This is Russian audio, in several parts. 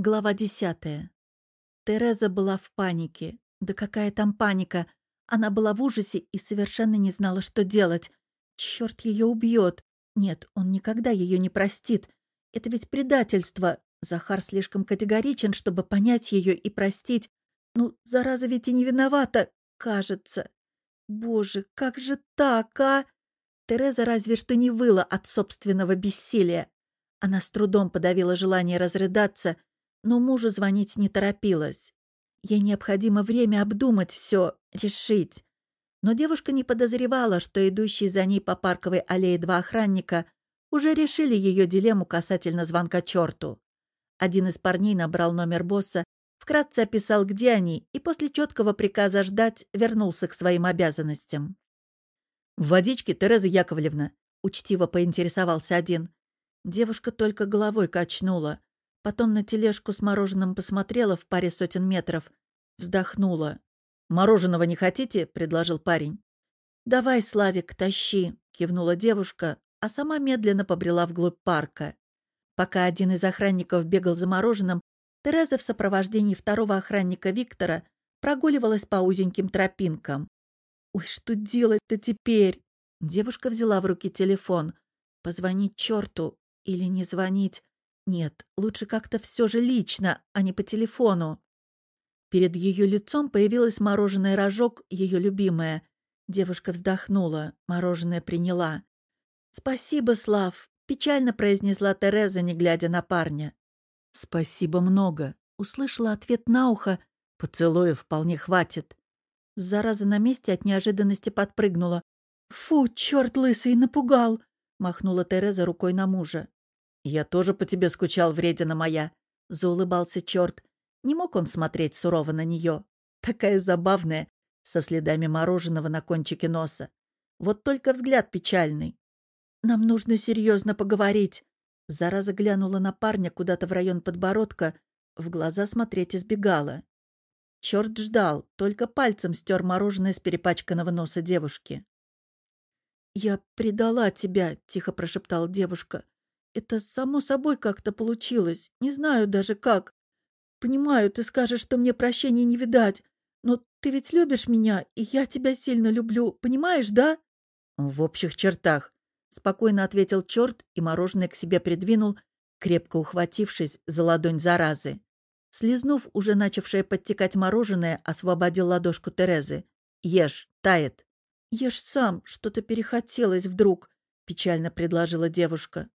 Глава десятая. Тереза была в панике. Да какая там паника? Она была в ужасе и совершенно не знала, что делать. Черт ее убьет. Нет, он никогда ее не простит. Это ведь предательство. Захар слишком категоричен, чтобы понять ее и простить. Ну, зараза ведь и не виновата, кажется. Боже, как же так, а? Тереза разве что не выла от собственного бессилия. Она с трудом подавила желание разрыдаться, но мужу звонить не торопилась. Ей необходимо время обдумать все, решить. Но девушка не подозревала, что идущие за ней по парковой аллее два охранника уже решили ее дилемму касательно звонка черту. Один из парней набрал номер босса, вкратце описал, где они, и после четкого приказа ждать вернулся к своим обязанностям. «В водичке, Тереза Яковлевна», — учтиво поинтересовался один. Девушка только головой качнула. Потом на тележку с мороженым посмотрела в паре сотен метров. Вздохнула. «Мороженого не хотите?» — предложил парень. «Давай, Славик, тащи», — кивнула девушка, а сама медленно побрела вглубь парка. Пока один из охранников бегал за мороженым, Тереза в сопровождении второго охранника Виктора прогуливалась по узеньким тропинкам. «Ой, что делать-то теперь?» Девушка взяла в руки телефон. «Позвонить черту или не звонить? Нет, лучше как-то все же лично, а не по телефону. Перед ее лицом появилось мороженое рожок, ее любимое. Девушка вздохнула, мороженое приняла. «Спасибо, Слав», — печально произнесла Тереза, не глядя на парня. «Спасибо много», — услышала ответ на ухо. «Поцелуя вполне хватит». Зараза на месте от неожиданности подпрыгнула. «Фу, черт лысый, напугал!» — махнула Тереза рукой на мужа. «Я тоже по тебе скучал, вредина моя», — заулыбался черт. Не мог он смотреть сурово на нее. Такая забавная, со следами мороженого на кончике носа. Вот только взгляд печальный. «Нам нужно серьезно поговорить». Зараза глянула на парня куда-то в район подбородка, в глаза смотреть избегала. Черт ждал, только пальцем стер мороженое с перепачканного носа девушки. «Я предала тебя», — тихо прошептала девушка. Это само собой как-то получилось. Не знаю даже как. Понимаю, ты скажешь, что мне прощения не видать. Но ты ведь любишь меня, и я тебя сильно люблю. Понимаешь, да? В общих чертах. Спокойно ответил черт и мороженое к себе придвинул, крепко ухватившись за ладонь заразы. Слизнув уже начавшее подтекать мороженое, освободил ладошку Терезы. «Ешь, тает». «Ешь сам, что-то перехотелось вдруг», — печально предложила девушка.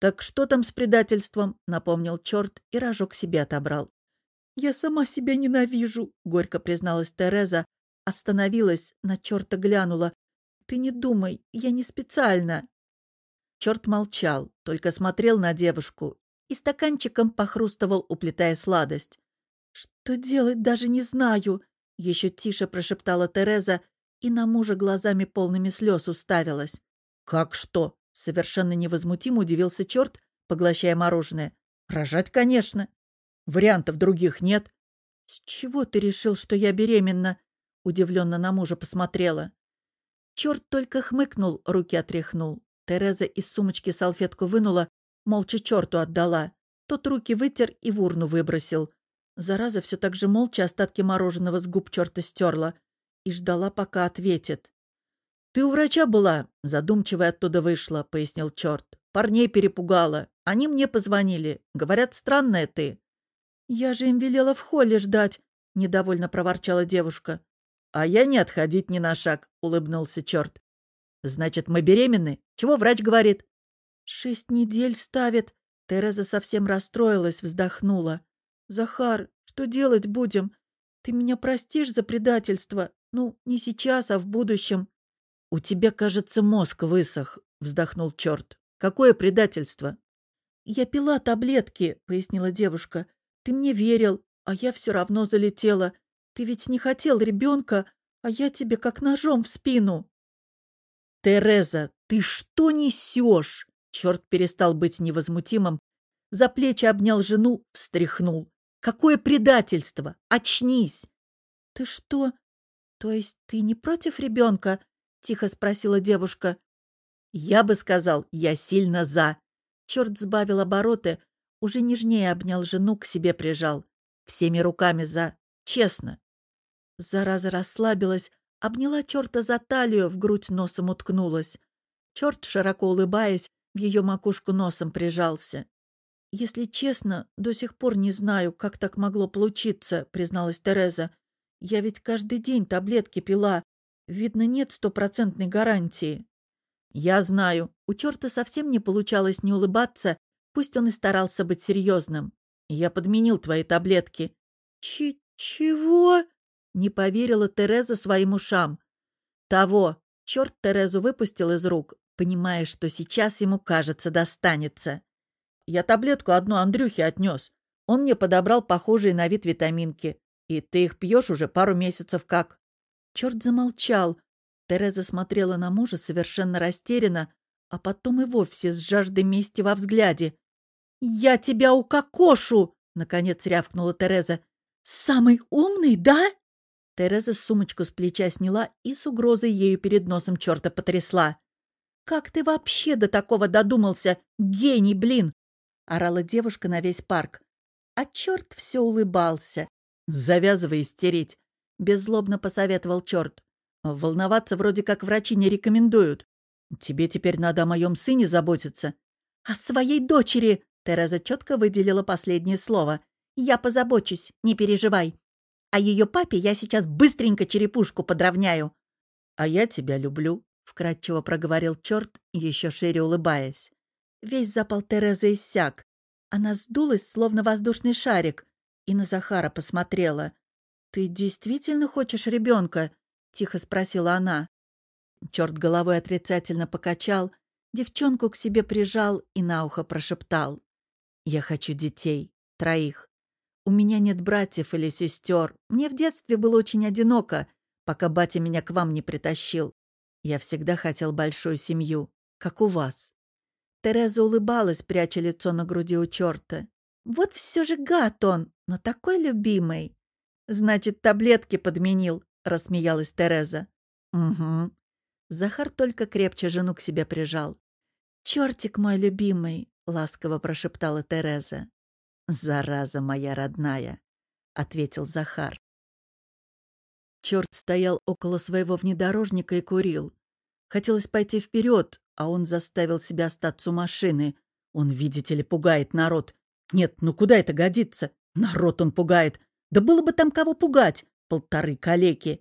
«Так что там с предательством?» — напомнил черт и рожок себе отобрал. «Я сама себя ненавижу», — горько призналась Тереза. Остановилась, на черта глянула. «Ты не думай, я не специально». Черт молчал, только смотрел на девушку и стаканчиком похрустывал, уплетая сладость. «Что делать, даже не знаю», — еще тише прошептала Тереза и на мужа глазами полными слез уставилась. «Как что?» Совершенно невозмутимо удивился черт, поглощая мороженое. «Рожать, конечно. Вариантов других нет». «С чего ты решил, что я беременна?» Удивленно на мужа посмотрела. Черт только хмыкнул, руки отряхнул. Тереза из сумочки салфетку вынула, молча черту отдала. Тот руки вытер и в урну выбросил. Зараза все так же молча остатки мороженого с губ черта стерла и ждала, пока ответит. «Ты у врача была?» — задумчиво оттуда вышла, — пояснил черт. «Парней перепугала. Они мне позвонили. Говорят, странная ты». «Я же им велела в холле ждать», — недовольно проворчала девушка. «А я не отходить ни на шаг», — улыбнулся черт. «Значит, мы беременны? Чего врач говорит?» «Шесть недель ставит». Тереза совсем расстроилась, вздохнула. «Захар, что делать будем? Ты меня простишь за предательство? Ну, не сейчас, а в будущем». «У тебя, кажется, мозг высох», — вздохнул черт. «Какое предательство?» «Я пила таблетки», — пояснила девушка. «Ты мне верил, а я все равно залетела. Ты ведь не хотел ребенка, а я тебе как ножом в спину». «Тереза, ты что несешь?» Черт перестал быть невозмутимым. За плечи обнял жену, встряхнул. «Какое предательство! Очнись!» «Ты что? То есть ты не против ребенка?» — тихо спросила девушка. «Я бы сказал, я сильно за». Черт сбавил обороты. Уже нежнее обнял жену, к себе прижал. Всеми руками за... Честно. Зараза расслабилась, обняла черта за талию, в грудь носом уткнулась. Черт, широко улыбаясь, в ее макушку носом прижался. «Если честно, до сих пор не знаю, как так могло получиться», — призналась Тереза. «Я ведь каждый день таблетки пила. Видно, нет стопроцентной гарантии». «Я знаю. У черта совсем не получалось не улыбаться, пусть он и старался быть серьезным. Я подменил твои таблетки». «Ч... чего?» — не поверила Тереза своим ушам. «Того. Черт Терезу выпустил из рук, понимая, что сейчас ему, кажется, достанется. Я таблетку одну Андрюхе отнес. Он мне подобрал похожие на вид витаминки. И ты их пьешь уже пару месяцев как. Черт замолчал. Тереза смотрела на мужа совершенно растерянно, а потом и вовсе с жаждой мести во взгляде. «Я тебя укокошу!» — наконец рявкнула Тереза. «Самый умный, да?» Тереза сумочку с плеча сняла и с угрозой ею перед носом черта потрясла. «Как ты вообще до такого додумался? Гений, блин!» — орала девушка на весь парк. А черт все улыбался. «Завязывай истерить!» — беззлобно посоветовал черт. «Волноваться вроде как врачи не рекомендуют. Тебе теперь надо о моем сыне заботиться». «О своей дочери!» — Тереза четко выделила последнее слово. «Я позабочусь, не переживай. А ее папе я сейчас быстренько черепушку подровняю». «А я тебя люблю», вкрадчиво проговорил черт, еще шире улыбаясь. Весь запал Терезы иссяк. Она сдулась, словно воздушный шарик, и на Захара посмотрела. «Ты действительно хочешь ребенка?» — тихо спросила она. Черт головой отрицательно покачал, девчонку к себе прижал и на ухо прошептал. «Я хочу детей. Троих. У меня нет братьев или сестер. Мне в детстве было очень одиноко, пока батя меня к вам не притащил. Я всегда хотел большую семью, как у вас. Тереза улыбалась, пряча лицо на груди у черта. Вот все же гад он, но такой любимый. Значит, таблетки подменил, рассмеялась Тереза. Угу. Захар только крепче жену к себе прижал. «Чертик мой любимый!» — ласково прошептала Тереза. «Зараза моя родная!» — ответил Захар. Черт стоял около своего внедорожника и курил. Хотелось пойти вперед, а он заставил себя остаться у машины. Он, видите ли, пугает народ. Нет, ну куда это годится? Народ он пугает. Да было бы там кого пугать. Полторы калеки.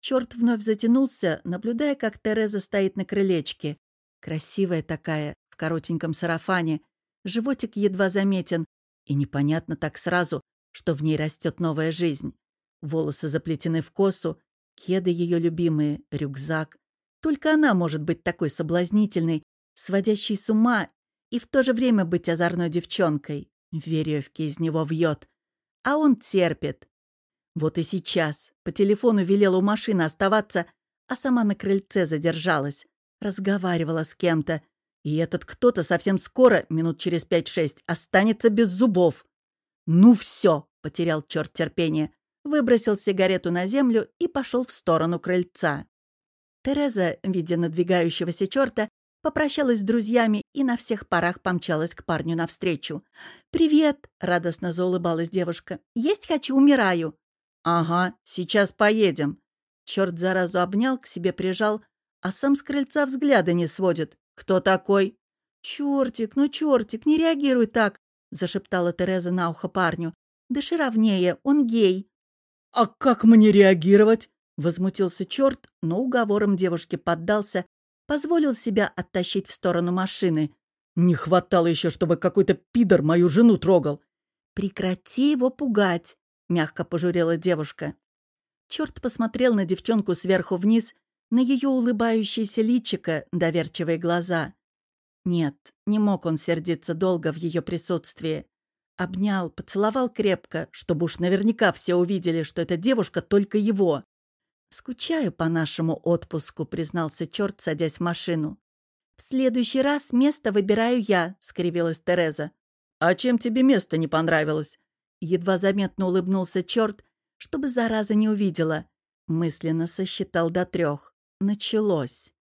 Черт вновь затянулся, наблюдая, как Тереза стоит на крылечке. Красивая такая, в коротеньком сарафане. Животик едва заметен. И непонятно так сразу, что в ней растет новая жизнь. Волосы заплетены в косу, кеды ее любимые, рюкзак. Только она может быть такой соблазнительной, сводящей с ума и в то же время быть озорной девчонкой. Веревки из него вьет. А он терпит. Вот и сейчас. По телефону велела у машины оставаться, а сама на крыльце задержалась. Разговаривала с кем-то. И этот кто-то совсем скоро, минут через пять-шесть, останется без зубов. «Ну все!» — потерял черт терпение выбросил сигарету на землю и пошел в сторону крыльца. Тереза, видя надвигающегося черта, попрощалась с друзьями и на всех парах помчалась к парню навстречу. «Привет!» — радостно заулыбалась девушка. «Есть хочу, умираю!» «Ага, сейчас поедем!» Черт заразу обнял, к себе прижал, а сам с крыльца взгляда не сводит. «Кто такой?» «Чертик, ну чертик, не реагируй так!» — зашептала Тереза на ухо парню. «Дыши ровнее, он гей!» «А как мне реагировать?» — возмутился черт, но уговором девушки поддался, позволил себя оттащить в сторону машины. «Не хватало еще, чтобы какой-то пидор мою жену трогал!» «Прекрати его пугать!» — мягко пожурела девушка. Черт посмотрел на девчонку сверху вниз, на ее улыбающееся личико, доверчивые глаза. Нет, не мог он сердиться долго в ее присутствии. Обнял, поцеловал крепко, чтобы уж наверняка все увидели, что эта девушка только его. «Скучаю по нашему отпуску», — признался черт, садясь в машину. «В следующий раз место выбираю я», — скривилась Тереза. «А чем тебе место не понравилось?» Едва заметно улыбнулся черт, чтобы зараза не увидела. Мысленно сосчитал до трех. Началось.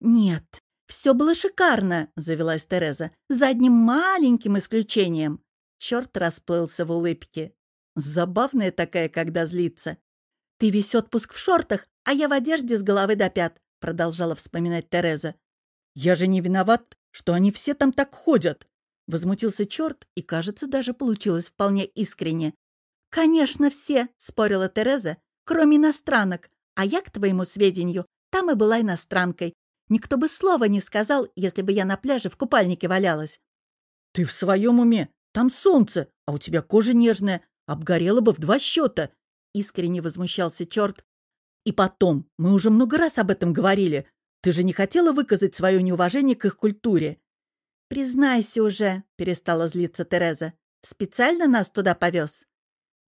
«Нет, все было шикарно», — завелась Тереза, «за одним маленьким исключением». Черт расплылся в улыбке. Забавная такая, когда злится. «Ты весь отпуск в шортах, а я в одежде с головы до пят», — продолжала вспоминать Тереза. «Я же не виноват, что они все там так ходят!» Возмутился черт, и, кажется, даже получилось вполне искренне. «Конечно, все!» — спорила Тереза, кроме иностранок. А я, к твоему сведению, там и была иностранкой. Никто бы слова не сказал, если бы я на пляже в купальнике валялась. «Ты в своем уме? Там солнце, а у тебя кожа нежная. Обгорела бы в два счета!» Искренне возмущался черт. «И потом, мы уже много раз об этом говорили. Ты же не хотела выказать свое неуважение к их культуре?» «Признайся уже», — перестала злиться Тереза. «Специально нас туда повез?»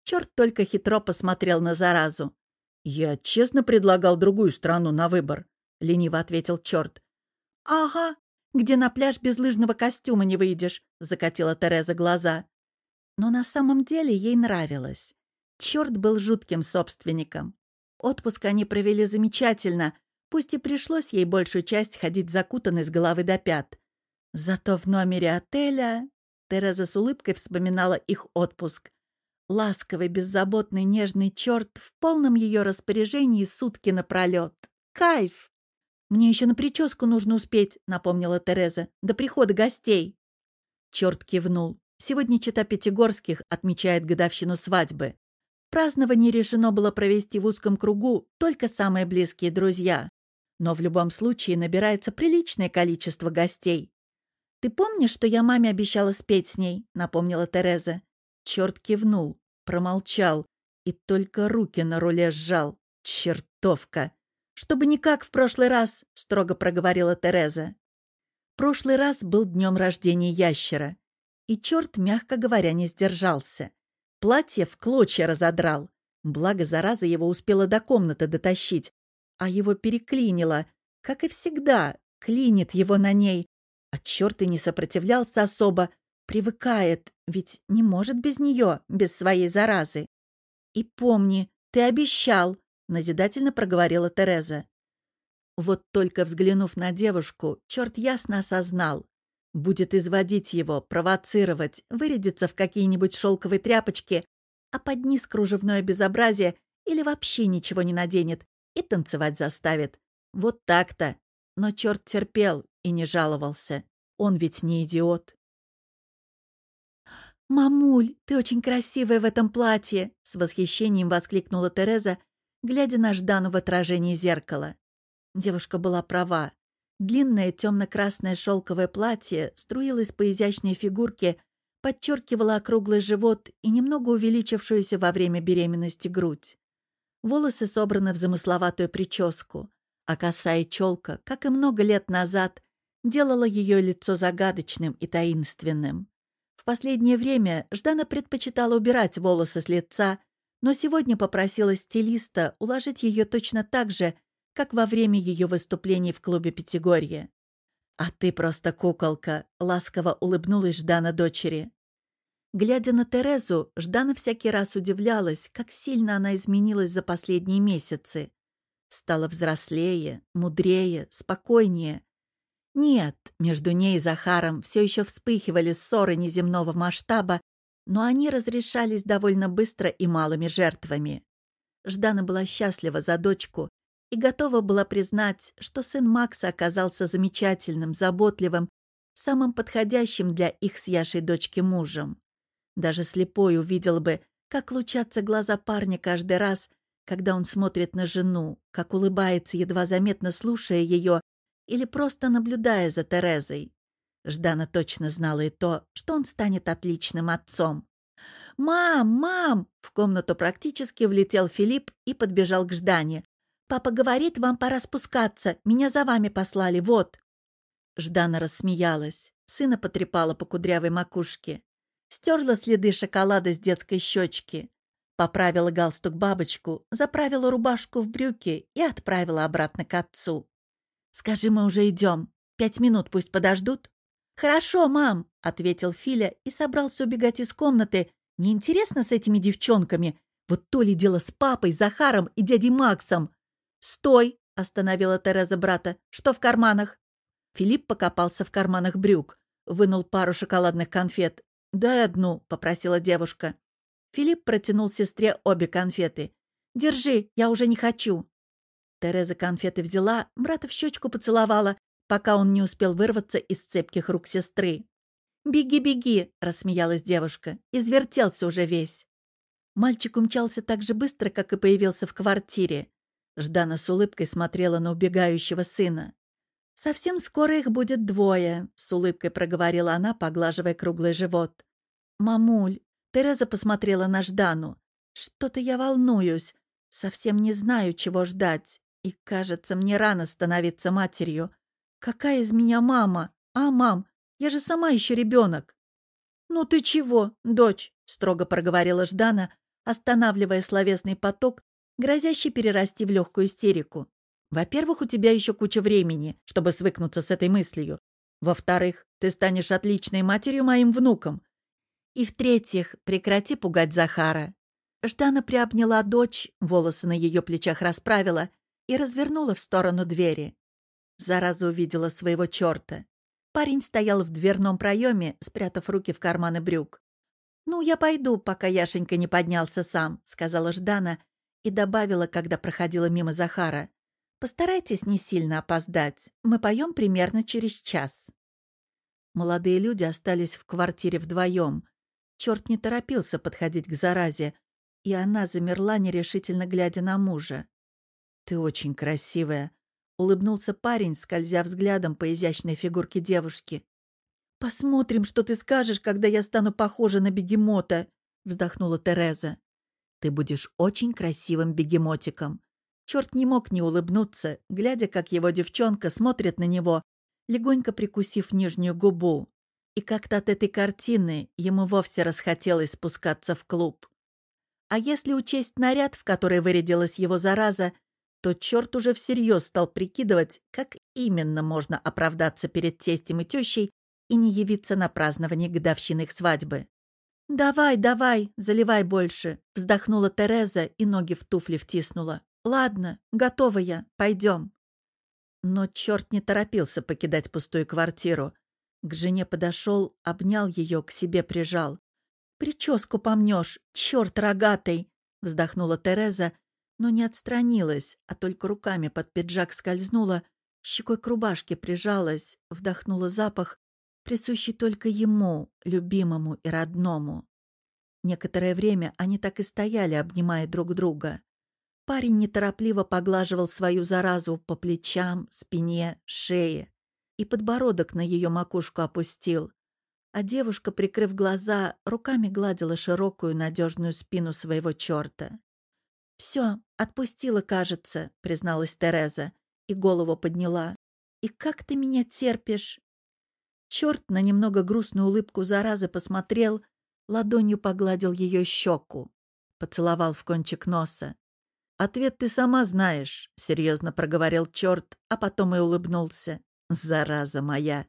Черт только хитро посмотрел на заразу. «Я честно предлагал другую страну на выбор», — лениво ответил черт. «Ага, где на пляж без лыжного костюма не выйдешь», — закатила Тереза глаза. Но на самом деле ей нравилось. Черт был жутким собственником. Отпуск они провели замечательно, пусть и пришлось ей большую часть ходить закутанной с головы до пят. Зато в номере отеля Тереза с улыбкой вспоминала их отпуск. Ласковый, беззаботный, нежный черт в полном ее распоряжении сутки напролет. Кайф! «Мне еще на прическу нужно успеть», — напомнила Тереза, — «до прихода гостей». Черт кивнул. Сегодня чита Пятигорских отмечает годовщину свадьбы. Празднование решено было провести в узком кругу только самые близкие друзья. Но в любом случае набирается приличное количество гостей. «Ты помнишь, что я маме обещала спеть с ней?» — напомнила Тереза. Черт кивнул, промолчал и только руки на руле сжал. Чертовка! «Чтобы не как в прошлый раз», — строго проговорила Тереза. Прошлый раз был днем рождения ящера, и черт, мягко говоря, не сдержался. Платье в клочья разодрал. Благо, зараза его успела до комнаты дотащить, а его переклинило, как и всегда, клинит его на ней. А черт и не сопротивлялся особо, привыкает, ведь не может без нее, без своей заразы. И помни, ты обещал, назидательно проговорила Тереза. Вот только взглянув на девушку, черт ясно осознал. Будет изводить его, провоцировать, вырядиться в какие-нибудь шелковые тряпочки, а под низ кружевное безобразие или вообще ничего не наденет и танцевать заставит. Вот так-то. Но черт терпел и не жаловался. Он ведь не идиот. «Мамуль, ты очень красивая в этом платье!» — с восхищением воскликнула Тереза, глядя на Ждану в отражении зеркала. Девушка была права. Длинное темно-красное шелковое платье струилось по изящной фигурке, подчеркивало округлый живот и немного увеличившуюся во время беременности грудь. Волосы собраны в замысловатую прическу, а коса и челка, как и много лет назад, делала ее лицо загадочным и таинственным. В последнее время Ждана предпочитала убирать волосы с лица, но сегодня попросила стилиста уложить ее точно так же, как во время ее выступлений в клубе «Пятигорье». «А ты просто куколка», — ласково улыбнулась Ждана дочери. Глядя на Терезу, Ждана всякий раз удивлялась, как сильно она изменилась за последние месяцы. Стала взрослее, мудрее, спокойнее. Нет, между ней и Захаром все еще вспыхивали ссоры неземного масштаба, но они разрешались довольно быстро и малыми жертвами. Ждана была счастлива за дочку и готова была признать, что сын Макса оказался замечательным, заботливым, самым подходящим для их с Яшей дочки мужем. Даже слепой увидел бы, как лучатся глаза парня каждый раз, когда он смотрит на жену, как улыбается, едва заметно слушая ее или просто наблюдая за Терезой. Ждана точно знала и то, что он станет отличным отцом. «Мам, мам!» — в комнату практически влетел Филипп и подбежал к Ждане. «Папа говорит, вам пора спускаться. Меня за вами послали, вот». Ждана рассмеялась. Сына потрепала по кудрявой макушке. Стерла следы шоколада с детской щечки. Поправила галстук бабочку, заправила рубашку в брюки и отправила обратно к отцу. «Скажи, мы уже идем. Пять минут пусть подождут». «Хорошо, мам», — ответил Филя и собрался убегать из комнаты. «Неинтересно с этими девчонками. Вот то ли дело с папой, Захаром и дядей Максом». «Стой!» — остановила Тереза брата. «Что в карманах?» Филипп покопался в карманах брюк, вынул пару шоколадных конфет «Дай одну», — попросила девушка. Филипп протянул сестре обе конфеты. «Держи, я уже не хочу». Тереза конфеты взяла, брата в щечку поцеловала, пока он не успел вырваться из цепких рук сестры. «Беги, беги!» — рассмеялась девушка. Извертелся уже весь. Мальчик умчался так же быстро, как и появился в квартире. Ждана с улыбкой смотрела на убегающего сына. «Совсем скоро их будет двое», — с улыбкой проговорила она, поглаживая круглый живот. «Мамуль», — Тереза посмотрела на Ждану. «Что-то я волнуюсь. Совсем не знаю, чего ждать. И, кажется, мне рано становиться матерью. Какая из меня мама? А, мам, я же сама еще ребенок». «Ну ты чего, дочь?» — строго проговорила Ждана, останавливая словесный поток, грозящий перерасти в легкую истерику. «Во-первых, у тебя еще куча времени, чтобы свыкнуться с этой мыслью. Во-вторых, ты станешь отличной матерью моим внукам. И в-третьих, прекрати пугать Захара». Ждана приобняла дочь, волосы на ее плечах расправила и развернула в сторону двери. Зараза увидела своего черта. Парень стоял в дверном проеме, спрятав руки в карманы брюк. «Ну, я пойду, пока Яшенька не поднялся сам», — сказала Ждана и добавила, когда проходила мимо Захара. «Постарайтесь не сильно опоздать. Мы поем примерно через час». Молодые люди остались в квартире вдвоем. Черт не торопился подходить к заразе, и она замерла, нерешительно глядя на мужа. «Ты очень красивая», — улыбнулся парень, скользя взглядом по изящной фигурке девушки. «Посмотрим, что ты скажешь, когда я стану похожа на бегемота», — вздохнула Тереза. «Ты будешь очень красивым бегемотиком». Черт не мог не улыбнуться, глядя, как его девчонка смотрит на него, легонько прикусив нижнюю губу. И как-то от этой картины ему вовсе расхотелось спускаться в клуб. А если учесть наряд, в который вырядилась его зараза, то черт уже всерьез стал прикидывать, как именно можно оправдаться перед тестем и тещей и не явиться на празднование годовщины их свадьбы. «Давай, давай, заливай больше», — вздохнула Тереза и ноги в туфли втиснула. «Ладно, готова я, пойдем». Но черт не торопился покидать пустую квартиру. К жене подошел, обнял ее, к себе прижал. «Прическу помнешь, черт рогатый!» — вздохнула Тереза, но не отстранилась, а только руками под пиджак скользнула, щекой к рубашке прижалась, вдохнула запах, присущий только ему, любимому и родному. Некоторое время они так и стояли, обнимая друг друга. Парень неторопливо поглаживал свою заразу по плечам, спине, шее и подбородок на ее макушку опустил, а девушка, прикрыв глаза, руками гладила широкую надежную спину своего черта. «Все, отпустила, кажется», — призналась Тереза и голову подняла. «И как ты меня терпишь?» Черт на немного грустную улыбку заразы посмотрел, ладонью погладил ее щеку, поцеловал в кончик носа. «Ответ ты сама знаешь», — серьезно проговорил черт, а потом и улыбнулся. «Зараза моя!»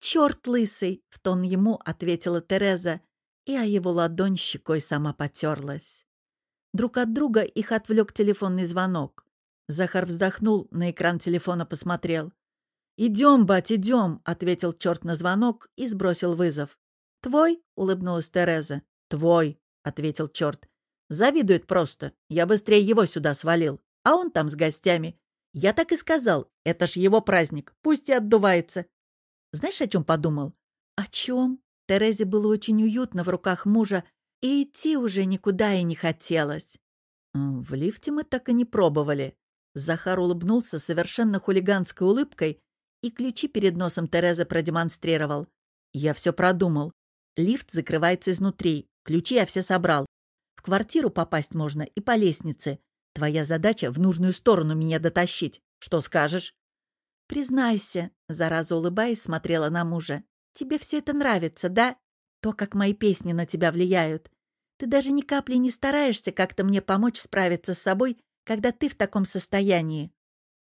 «Черт лысый!» — в тон ему ответила Тереза, и о его ладонь щекой сама потерлась. Друг от друга их отвлек телефонный звонок. Захар вздохнул, на экран телефона посмотрел. «Идем, бать, идем», — ответил черт на звонок и сбросил вызов. «Твой?» — улыбнулась Тереза. «Твой», — ответил черт. «Завидует просто. Я быстрее его сюда свалил. А он там с гостями. Я так и сказал. Это ж его праздник. Пусть и отдувается». Знаешь, о чем подумал? «О чем?» Терезе было очень уютно в руках мужа, и идти уже никуда и не хотелось. В лифте мы так и не пробовали. Захар улыбнулся совершенно хулиганской улыбкой и ключи перед носом Терезы продемонстрировал. «Я все продумал. Лифт закрывается изнутри. Ключи я все собрал. В квартиру попасть можно и по лестнице. Твоя задача в нужную сторону меня дотащить. Что скажешь?» «Признайся», — зараза улыбаясь, смотрела на мужа. «Тебе все это нравится, да? То, как мои песни на тебя влияют. Ты даже ни капли не стараешься как-то мне помочь справиться с собой, когда ты в таком состоянии».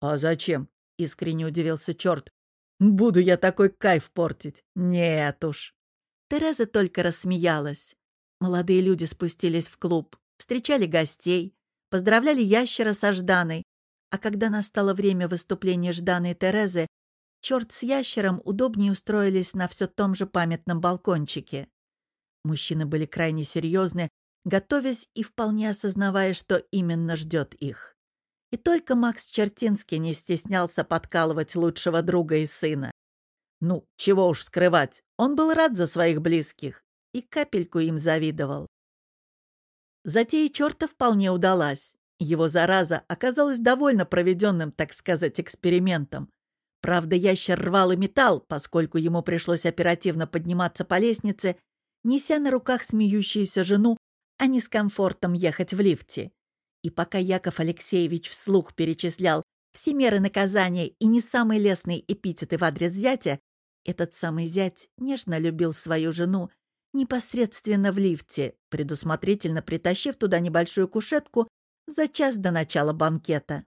«А зачем?» — искренне удивился черт. «Буду я такой кайф портить? Нет уж». Тереза только рассмеялась. Молодые люди спустились в клуб, встречали гостей, поздравляли ящера со Жданой, а когда настало время выступления Жданы и Терезы, черт с ящером удобнее устроились на все том же памятном балкончике. Мужчины были крайне серьезны, готовясь и вполне осознавая, что именно ждет их. И только Макс Чертинский не стеснялся подкалывать лучшего друга и сына. Ну, чего уж скрывать, он был рад за своих близких и капельку им завидовал. Затея черта вполне удалась. Его зараза оказалась довольно проведенным, так сказать, экспериментом. Правда, ящер рвал и металл, поскольку ему пришлось оперативно подниматься по лестнице, неся на руках смеющуюся жену, а не с комфортом ехать в лифте. И пока Яков Алексеевич вслух перечислял все меры наказания и не самые лестные эпитеты в адрес зятя, этот самый зять нежно любил свою жену непосредственно в лифте, предусмотрительно притащив туда небольшую кушетку за час до начала банкета.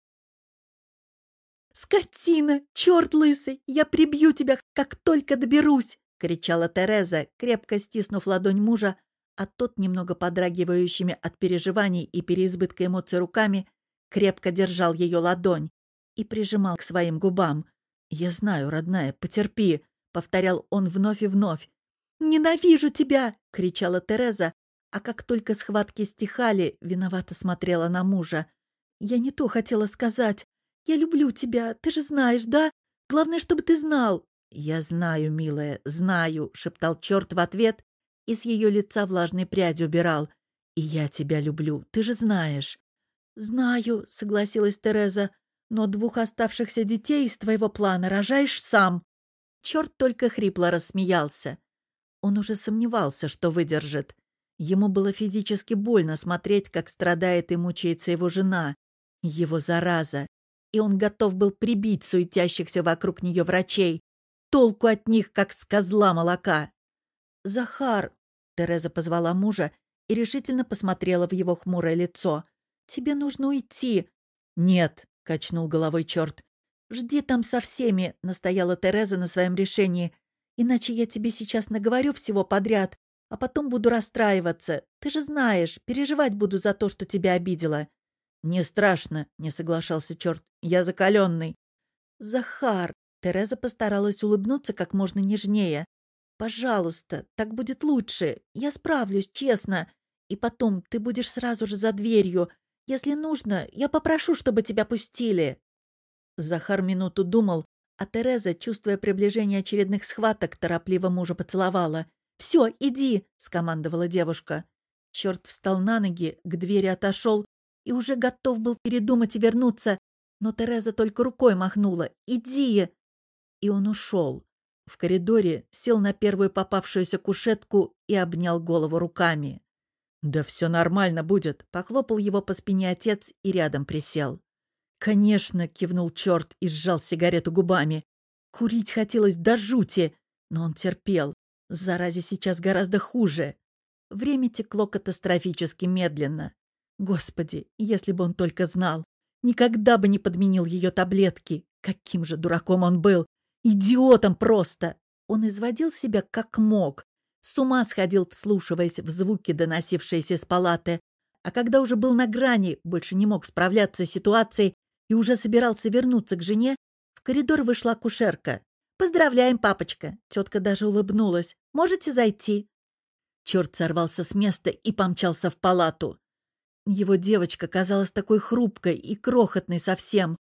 «Скотина! Черт лысый! Я прибью тебя, как только доберусь!» — кричала Тереза, крепко стиснув ладонь мужа, а тот, немного подрагивающими от переживаний и переизбытка эмоций руками, крепко держал ее ладонь и прижимал к своим губам. «Я знаю, родная, потерпи», — повторял он вновь и вновь. «Ненавижу тебя!» — кричала Тереза, а как только схватки стихали, виновато смотрела на мужа. «Я не то хотела сказать. Я люблю тебя, ты же знаешь, да? Главное, чтобы ты знал». «Я знаю, милая, знаю», — шептал черт в ответ и с ее лица влажной прядь убирал. «И я тебя люблю, ты же знаешь». «Знаю», — согласилась Тереза, «но двух оставшихся детей из твоего плана рожаешь сам». Черт только хрипло рассмеялся. Он уже сомневался, что выдержит. Ему было физически больно смотреть, как страдает и мучается его жена, его зараза, и он готов был прибить суетящихся вокруг нее врачей. Толку от них, как с козла молока. «Захар!» — Тереза позвала мужа и решительно посмотрела в его хмурое лицо. «Тебе нужно уйти». «Нет», — качнул головой черт. «Жди там со всеми», — настояла Тереза на своем решении. «Иначе я тебе сейчас наговорю всего подряд, а потом буду расстраиваться. Ты же знаешь, переживать буду за то, что тебя обидела». «Не страшно», — не соглашался черт. «Я закаленный». «Захар!» — Тереза постаралась улыбнуться как можно нежнее. «Пожалуйста, так будет лучше. Я справлюсь, честно. И потом ты будешь сразу же за дверью. Если нужно, я попрошу, чтобы тебя пустили». Захар минуту думал, а Тереза, чувствуя приближение очередных схваток, торопливо мужа поцеловала. «Все, иди!» — скомандовала девушка. Черт встал на ноги, к двери отошел и уже готов был передумать и вернуться, но Тереза только рукой махнула. «Иди!» И он ушел. В коридоре сел на первую попавшуюся кушетку и обнял голову руками. «Да все нормально будет», — похлопал его по спине отец и рядом присел. «Конечно», — кивнул черт и сжал сигарету губами. Курить хотелось до жути, но он терпел. Заразе сейчас гораздо хуже. Время текло катастрофически медленно. Господи, если бы он только знал. Никогда бы не подменил ее таблетки. Каким же дураком он был. Идиотом просто. Он изводил себя как мог. С ума сходил, вслушиваясь в звуки, доносившиеся из палаты. А когда уже был на грани, больше не мог справляться с ситуацией и уже собирался вернуться к жене, в коридор вышла кушерка. «Поздравляем, папочка!» Тетка даже улыбнулась. «Можете зайти?» Черт сорвался с места и помчался в палату. Его девочка казалась такой хрупкой и крохотной совсем,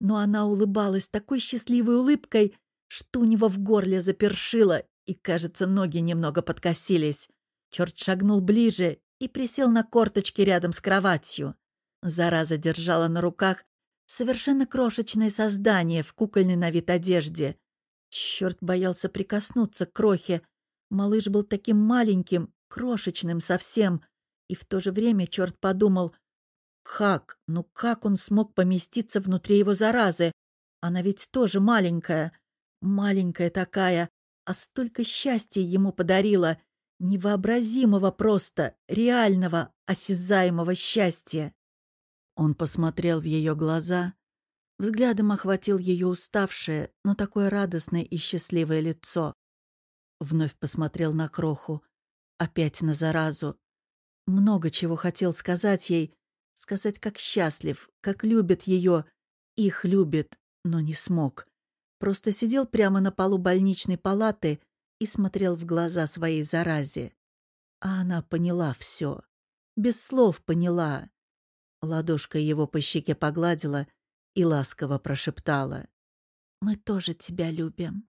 но она улыбалась такой счастливой улыбкой, что у него в горле запершило, и, кажется, ноги немного подкосились. Черт шагнул ближе и присел на корточки рядом с кроватью. Зараза держала на руках совершенно крошечное создание в кукольной на вид одежде. Черт боялся прикоснуться к крохе. Малыш был таким маленьким, крошечным совсем. И в то же время черт подумал, как, ну как он смог поместиться внутри его заразы? Она ведь тоже маленькая. Маленькая такая, а столько счастья ему подарила. Невообразимого просто, реального, осязаемого счастья. Он посмотрел в ее глаза, Взглядом охватил ее уставшее, но такое радостное и счастливое лицо. Вновь посмотрел на кроху, опять на заразу. Много чего хотел сказать ей, сказать, как счастлив, как любит ее, их любит, но не смог. Просто сидел прямо на полу больничной палаты и смотрел в глаза своей заразе. А она поняла все. Без слов поняла. Ладошка его по щеке погладила и ласково прошептала. «Мы тоже тебя любим».